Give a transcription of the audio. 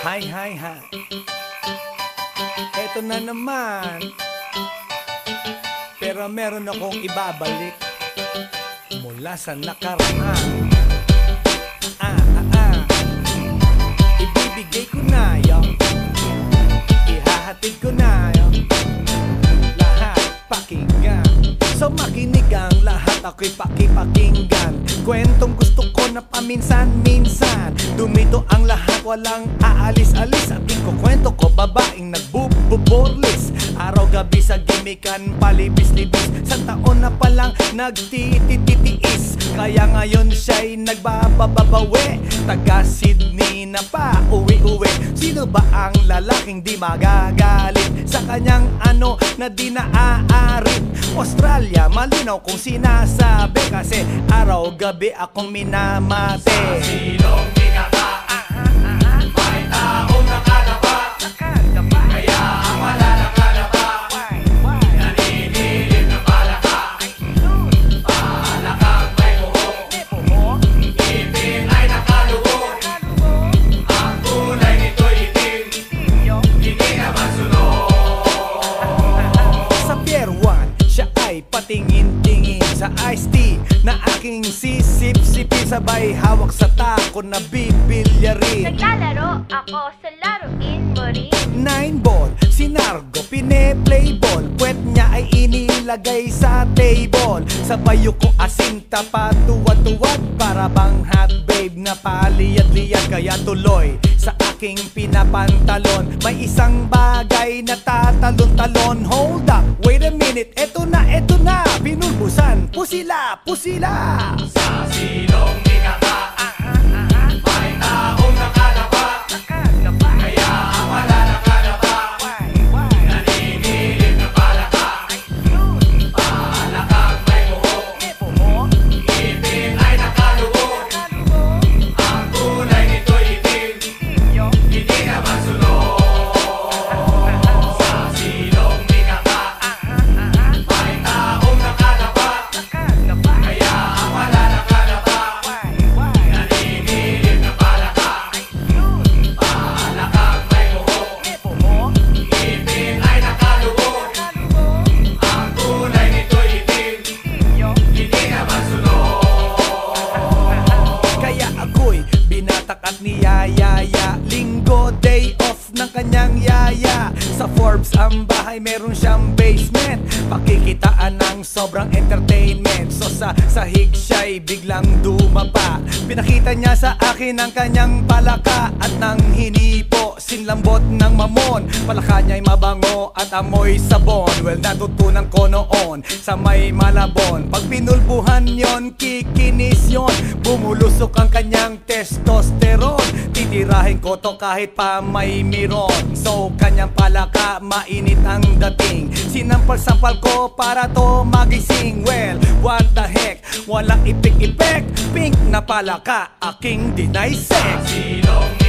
Hi, hi, hi. Eto na naman. Pero meron akong ibabalik Mula sa nakaraan. Ah, ah, ah. Ibibigay ko na yung Ihahatid ko na yung Lahat pakinggan. So makinig ang lahat ako'y pakipakinggan. Kwentong gusto na paminsan-minsan. Dumito ang lahat walang aalis-alis. At ikukwento ko babaeng nagbububorlis. Araw-gabi sa gimikan palibis-libis. Sa taon na palang nagtitititiis. Kaya ngayon siya'y nagbabababawi. Taga Sydney na pa uwi-uwi. Sino ba ang lalaking di magagalit? Sa kanyang ano na di naaarit Australia, malinaw kung sinasabi Kasi araw-gabi akong minamate aking sisip-sipin Sabay hawak sa tako na bibilyarin Naglalaro ako sa laruin mo rin. Nine ball, si Nargo pine-play ball. Puwet niya ay inilagay sa table. Sabay ko asinta patuwad-tuwad Para bang hot babe na paliyad-liyad Kaya tuloy sa aking pinapantalon. May isang bagay na tatalon-talon. Hold up, wait a minute, eto na, eto na pusila, pusila at niyayaya Linggo, day off ng kanyang yaya Sa Forbes ang bahay meron siyang basement. Pakikitaan ng sobrang entertainment. So sa sahig siya'y biglang dumapa Pinakita niya sa akin ang kanyang palaka At nang hinipo, sinlambot ng mamon. Palaka niya'y mabango at amoy sabon. Well, natutunan ko noon sa may malabon. Pag pinulbuhan yon, kikinis yon. Bumulusok ang kanyang testosterone Titirahin ko to kahit pa may miron. So kanyang palaka, mainit ang dating. Sinampal-sampal ko para to magising. Well, what the heck, walang ipik-ipek Pink na palaka, aking deny sex. Silong